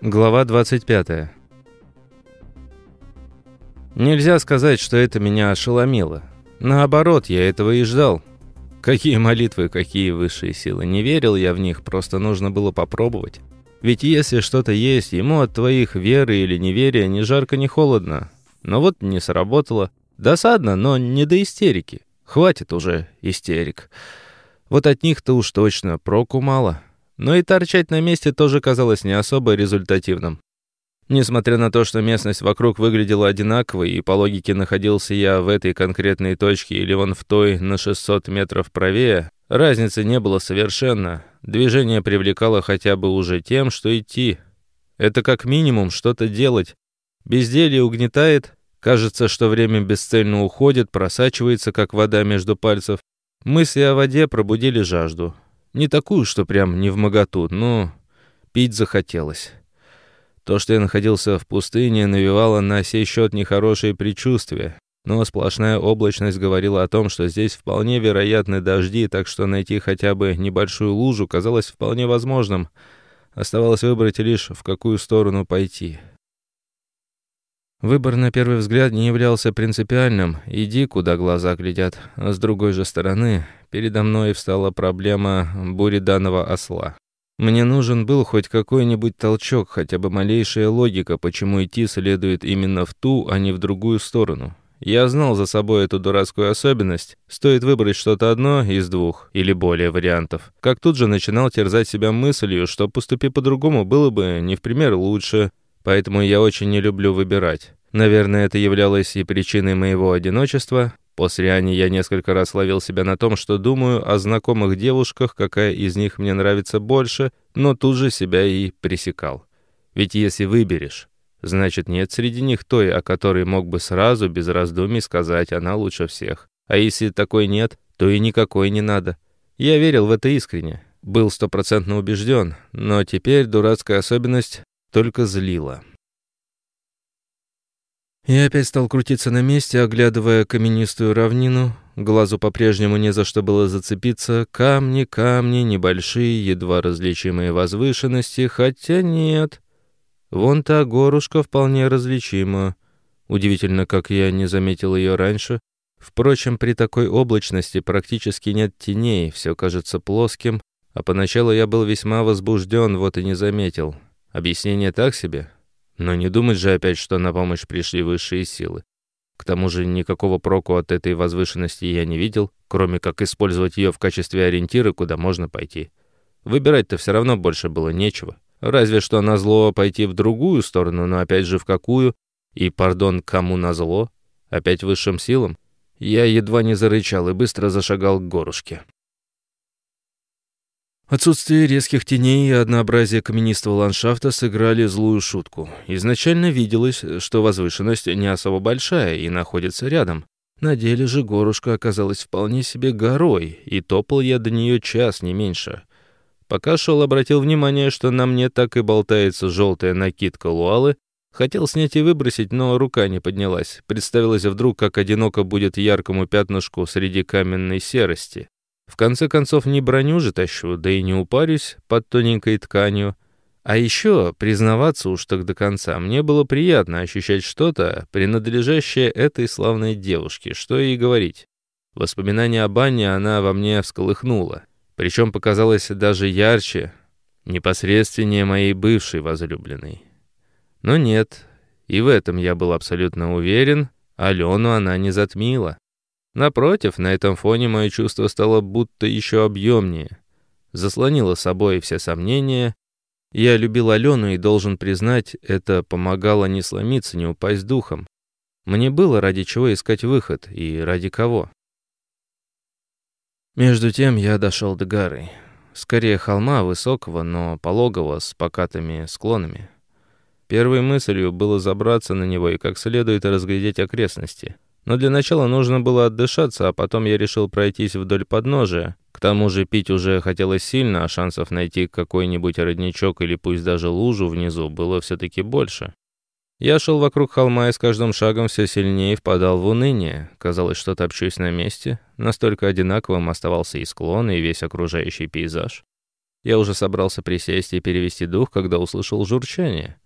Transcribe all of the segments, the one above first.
Глава 25. Нельзя сказать, что это меня ошеломило. Наоборот, я этого и ждал. Какие молитвы, какие высшие силы. Не верил я в них, просто нужно было попробовать. Ведь если что-то есть, ему от твоих веры или неверия ни жарко, ни холодно. Но вот не сработало. Досадно, но не до истерики. Хватит уже истерик. Вот от них-то уж точно проку мало. Но и торчать на месте тоже казалось не особо результативным. Несмотря на то, что местность вокруг выглядела одинаковой, и по логике находился я в этой конкретной точке или вон в той на 600 метров правее, разницы не было совершенно. Движение привлекало хотя бы уже тем, что идти. Это как минимум что-то делать. Безделье угнетает, кажется, что время бесцельно уходит, просачивается, как вода между пальцев. Мысли о воде пробудили жажду. Не такую, что прям не в моготу, но пить захотелось. То, что я находился в пустыне, навевало на сей счет нехорошие предчувствия. Но сплошная облачность говорила о том, что здесь вполне вероятны дожди, так что найти хотя бы небольшую лужу казалось вполне возможным. Оставалось выбрать лишь, в какую сторону пойти. Выбор на первый взгляд не являлся принципиальным. Иди, куда глаза глядят. С другой же стороны, передо мной встала проблема бури данного осла. Мне нужен был хоть какой-нибудь толчок, хотя бы малейшая логика, почему идти следует именно в ту, а не в другую сторону. Я знал за собой эту дурацкую особенность. Стоит выбрать что-то одно из двух или более вариантов. Как тут же начинал терзать себя мыслью, что поступи по-другому было бы не в пример лучше, Поэтому я очень не люблю выбирать. Наверное, это являлось и причиной моего одиночества. После Ани я несколько раз ловил себя на том, что думаю о знакомых девушках, какая из них мне нравится больше, но тут же себя и пресекал. Ведь если выберешь, значит нет среди них той, о которой мог бы сразу, без раздумий сказать, она лучше всех. А если такой нет, то и никакой не надо. Я верил в это искренне, был стопроцентно убежден, но теперь дурацкая особенность только злило. Я опять стал крутиться на месте, оглядывая каменистую равнину. Глазу по-прежнему не за что было зацепиться. Камни, камни, небольшие, едва различимые возвышенности, хотя нет. Вон та горушка вполне различима. Удивительно, как я не заметил ее раньше. Впрочем, при такой облачности практически нет теней, все кажется плоским, а поначалу я был весьма возбужден, вот и не заметил. Объяснение так себе, но не думать же опять, что на помощь пришли высшие силы. К тому же никакого проку от этой возвышенности я не видел, кроме как использовать ее в качестве ориентира, куда можно пойти. Выбирать-то все равно больше было нечего. Разве что на зло пойти в другую сторону, но опять же в какую? И, пардон, кому на зло? Опять высшим силам? Я едва не зарычал и быстро зашагал к горушке. Отсутствие резких теней и однообразие каменистого ландшафта сыграли злую шутку. Изначально виделось, что возвышенность не особо большая и находится рядом. На деле же горушка оказалась вполне себе горой, и топал я до нее час, не меньше. Пока шел, обратил внимание, что на мне так и болтается желтая накидка луалы. Хотел снять и выбросить, но рука не поднялась. Представилось вдруг, как одиноко будет яркому пятнышку среди каменной серости. В конце концов, не броню же тащу, да и не упарюсь под тоненькой тканью. А еще, признаваться уж так до конца, мне было приятно ощущать что-то, принадлежащее этой славной девушке, что и говорить. Воспоминание о бане она во мне всколыхнула, причем показалось даже ярче, непосредственнее моей бывшей возлюбленной. Но нет, и в этом я был абсолютно уверен, Алену она не затмила. Напротив, на этом фоне мое чувство стало будто еще объемнее. Заслонило собой все сомнения. Я любил Алену и должен признать, это помогало не сломиться, не упасть духом. Мне было ради чего искать выход и ради кого. Между тем я дошел до горы. Скорее холма, высокого, но пологого, с покатыми склонами. Первой мыслью было забраться на него и как следует разглядеть окрестности — но для начала нужно было отдышаться, а потом я решил пройтись вдоль подножия. К тому же пить уже хотелось сильно, а шансов найти какой-нибудь родничок или пусть даже лужу внизу было все-таки больше. Я шел вокруг холма и с каждым шагом все сильнее впадал в уныние. Казалось, что топчусь на месте. Настолько одинаковым оставался и склон, и весь окружающий пейзаж. Я уже собрался присесть и перевести дух, когда услышал журчание.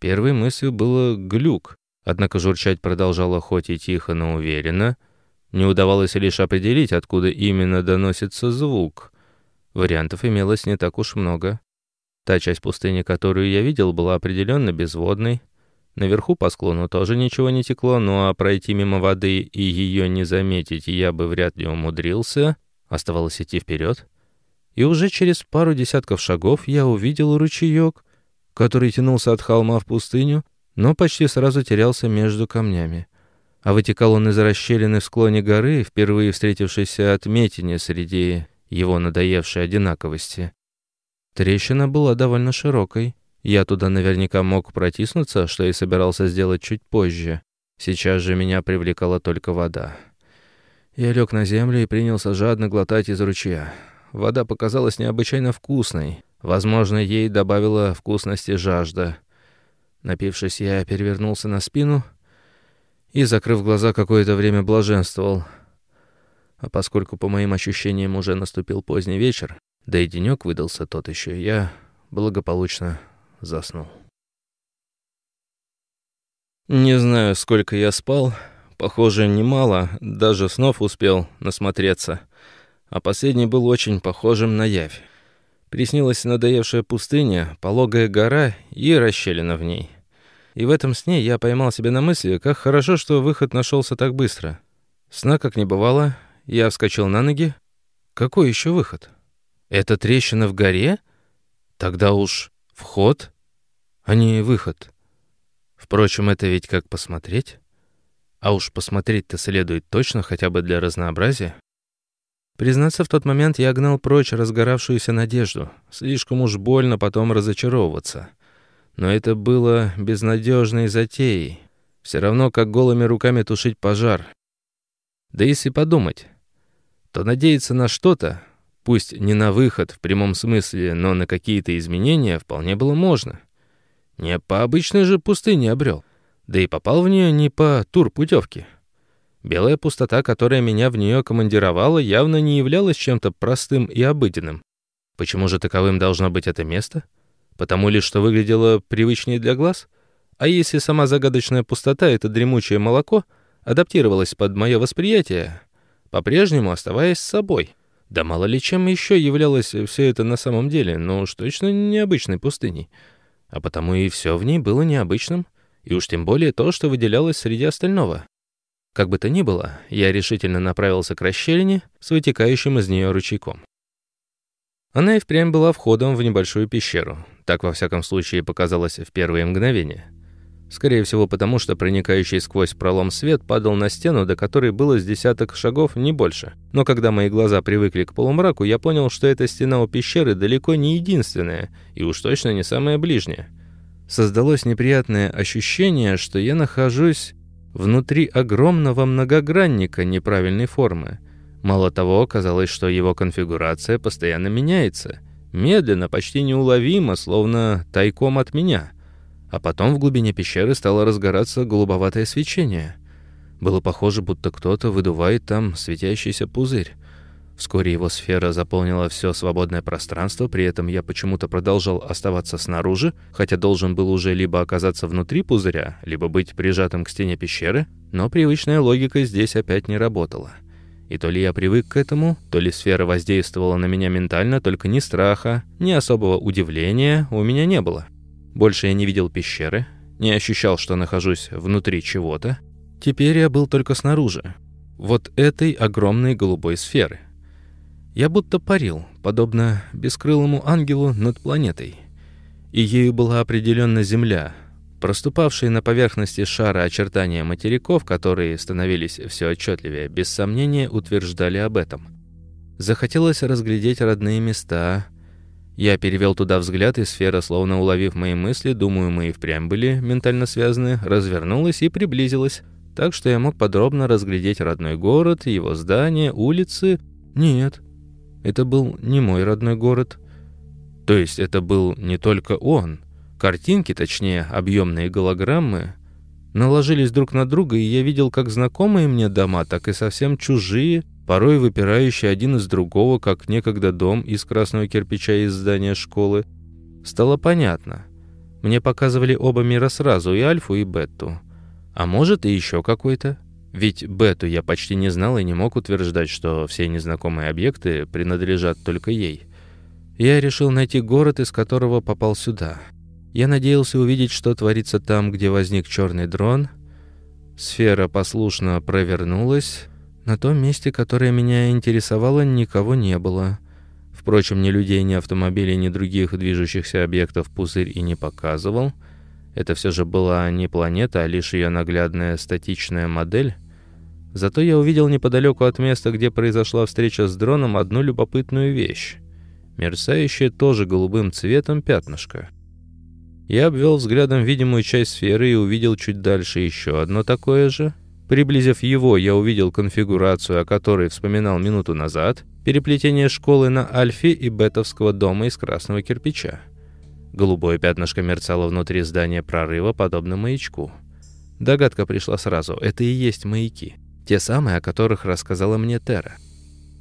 Первой мыслью было глюк, однако журчать продолжало хоть и тихо, но уверенно. Не удавалось лишь определить, откуда именно доносится звук. Вариантов имелось не так уж много. Та часть пустыни, которую я видел, была определенно безводной. Наверху по склону тоже ничего не текло, ну а пройти мимо воды и ее не заметить я бы вряд ли умудрился. Оставалось идти вперед. И уже через пару десятков шагов я увидел ручеек, который тянулся от холма в пустыню, но почти сразу терялся между камнями. А вытекал он из расщелины в склоне горы, впервые встретившейся отметине среди его надоевшей одинаковости. Трещина была довольно широкой. Я туда наверняка мог протиснуться, что и собирался сделать чуть позже. Сейчас же меня привлекала только вода. Я лег на землю и принялся жадно глотать из ручья. Вода показалась необычайно вкусной. Возможно, ей добавила вкусности жажда. Напившись, я перевернулся на спину и, закрыв глаза, какое-то время блаженствовал. А поскольку, по моим ощущениям, уже наступил поздний вечер, да и денёк выдался тот еще, я благополучно заснул. Не знаю, сколько я спал, похоже, немало, даже снов успел насмотреться, а последний был очень похожим на явь. Приснилась надоевшая пустыня, пологая гора и расщелина в ней. И в этом сне я поймал себя на мысли, как хорошо, что выход нашелся так быстро. Сна как не бывало, я вскочил на ноги. Какой еще выход? Это трещина в горе? Тогда уж вход а не выход. Впрочем, это ведь как посмотреть. А уж посмотреть-то следует точно, хотя бы для разнообразия. Признаться, в тот момент я гнал прочь разгоравшуюся надежду. Слишком уж больно потом разочаровываться. Но это было безнадежной затеей. Все равно, как голыми руками тушить пожар. Да если подумать, то надеяться на что-то, пусть не на выход в прямом смысле, но на какие-то изменения, вполне было можно. Не по обычной же пустыне обрел. Да и попал в нее не по турпутевке. Белая пустота, которая меня в нее командировала, явно не являлась чем-то простым и обыденным. Почему же таковым должно быть это место? Потому ли, что выглядело привычнее для глаз? А если сама загадочная пустота, это дремучее молоко, адаптировалась под мое восприятие, по-прежнему оставаясь собой? Да мало ли чем еще являлось все это на самом деле, но уж точно необычной пустыней а потому и все в ней было необычным, и уж тем более то, что выделялось среди остального. Как бы то ни было, я решительно направился к расщелине с вытекающим из нее ручейком. Она и впрямь была входом в небольшую пещеру, так во всяком случае показалось в первые мгновения. Скорее всего, потому что проникающий сквозь пролом свет падал на стену, до которой было с десяток шагов, не больше. Но когда мои глаза привыкли к полумраку, я понял, что эта стена у пещеры далеко не единственная, и уж точно не самая ближняя. Создалось неприятное ощущение, что я нахожусь внутри огромного многогранника неправильной формы. Мало того, казалось, что его конфигурация постоянно меняется. Медленно, почти неуловимо, словно тайком от меня – а потом в глубине пещеры стало разгораться голубоватое свечение. Было похоже, будто кто-то выдувает там светящийся пузырь. Вскоре его сфера заполнила все свободное пространство, при этом я почему-то продолжал оставаться снаружи, хотя должен был уже либо оказаться внутри пузыря, либо быть прижатым к стене пещеры, но привычная логика здесь опять не работала. И то ли я привык к этому, то ли сфера воздействовала на меня ментально, только ни страха, ни особого удивления у меня не было. Больше я не видел пещеры, не ощущал, что нахожусь внутри чего-то. Теперь я был только снаружи, вот этой огромной голубой сферы. Я будто парил, подобно бескрылому ангелу над планетой. И ею была определенно Земля, проступавшие на поверхности шара очертания материков, которые становились все отчетливее, без сомнения утверждали об этом. Захотелось разглядеть родные места, я перевел туда взгляд, и сфера, словно уловив мои мысли, думаю, мы и впрямь были ментально связаны, развернулась и приблизилась, так что я мог подробно разглядеть родной город, его здания, улицы. Нет, это был не мой родной город. То есть это был не только он. Картинки, точнее, объемные голограммы, наложились друг на друга, и я видел как знакомые мне дома, так и совсем чужие, порой выпирающий один из другого, как некогда дом из красного кирпича из здания школы, стало понятно. Мне показывали оба мира сразу, и Альфу, и Бетту. А может, и еще какой-то. Ведь Бету я почти не знал и не мог утверждать, что все незнакомые объекты принадлежат только ей. Я решил найти город, из которого попал сюда. Я надеялся увидеть, что творится там, где возник черный дрон. Сфера послушно провернулась. На том месте, которое меня интересовало, никого не было. Впрочем, ни людей, ни автомобилей, ни других движущихся объектов пузырь и не показывал. Это все же была не планета, а лишь ее наглядная статичная модель. Зато я увидел неподалеку от места, где произошла встреча с дроном, одну любопытную вещь. Мерцающее тоже голубым цветом пятнышко. Я обвел взглядом видимую часть сферы и увидел чуть дальше еще одно такое же. Приблизив его, я увидел конфигурацию, о которой вспоминал минуту назад, переплетение школы на Альфе и Бетовского дома из красного кирпича. Голубое пятнышко мерцало внутри здания прорыва, подобно маячку. Догадка пришла сразу. Это и есть маяки. Те самые, о которых рассказала мне Тера.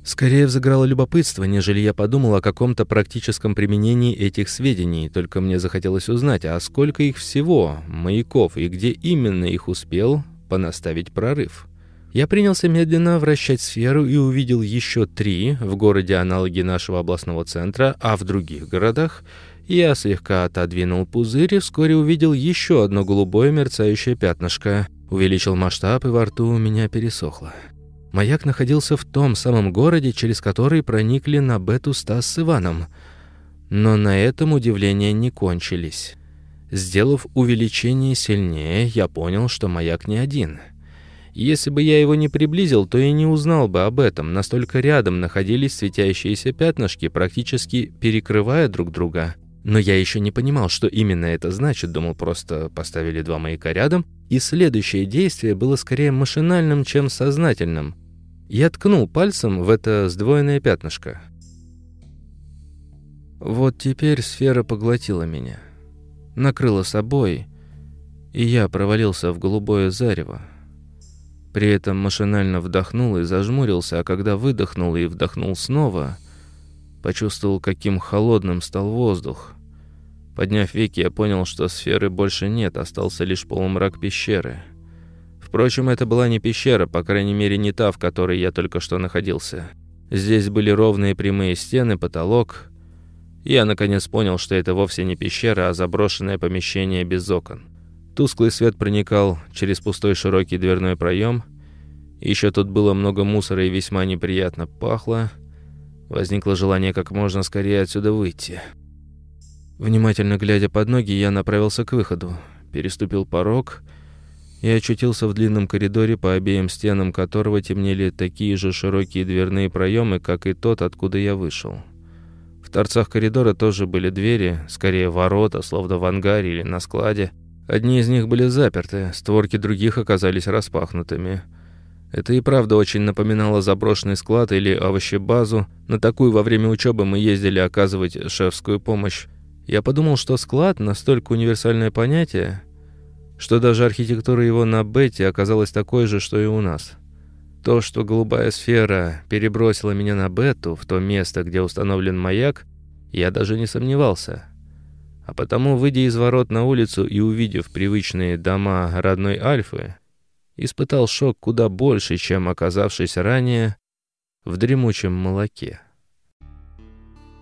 Скорее взыграло любопытство, нежели я подумал о каком-то практическом применении этих сведений, только мне захотелось узнать, а сколько их всего, маяков, и где именно их успел понаставить прорыв. Я принялся медленно вращать сферу и увидел еще три в городе аналоги нашего областного центра, а в других городах я слегка отодвинул пузырь и вскоре увидел еще одно голубое мерцающее пятнышко. Увеличил масштаб, и во рту у меня пересохло. Маяк находился в том самом городе, через который проникли на Бету Стас с Иваном. Но на этом удивления не кончились. Сделав увеличение сильнее, я понял, что маяк не один. Если бы я его не приблизил, то и не узнал бы об этом. Настолько рядом находились светящиеся пятнышки, практически перекрывая друг друга. Но я еще не понимал, что именно это значит, думал, просто поставили два маяка рядом, и следующее действие было скорее машинальным, чем сознательным. Я ткнул пальцем в это сдвоенное пятнышко. Вот теперь сфера поглотила меня. Накрыла собой, и я провалился в голубое зарево. При этом машинально вдохнул и зажмурился, а когда выдохнул и вдохнул снова, почувствовал, каким холодным стал воздух. Подняв веки, я понял, что сферы больше нет, остался лишь полумрак пещеры. Впрочем, это была не пещера, по крайней мере, не та, в которой я только что находился. Здесь были ровные прямые стены, потолок. Я, наконец, понял, что это вовсе не пещера, а заброшенное помещение без окон. Тусклый свет проникал через пустой широкий дверной проем. Еще тут было много мусора и весьма неприятно пахло. Возникло желание как можно скорее отсюда выйти. Внимательно глядя под ноги, я направился к выходу, переступил порог и очутился в длинном коридоре, по обеим стенам которого темнели такие же широкие дверные проемы, как и тот, откуда я вышел. В торцах коридора тоже были двери, скорее ворота, словно в ангаре или на складе. Одни из них были заперты, створки других оказались распахнутыми. Это и правда очень напоминало заброшенный склад или овощебазу. На такую во время учебы мы ездили оказывать шефскую помощь. Я подумал, что склад настолько универсальное понятие, что даже архитектура его на Бете оказалась такой же, что и у нас. То, что голубая сфера перебросила меня на Бету, в то место, где установлен маяк, я даже не сомневался. А потому, выйдя из ворот на улицу и увидев привычные дома родной Альфы, испытал шок куда больше, чем оказавшись ранее в дремучем молоке.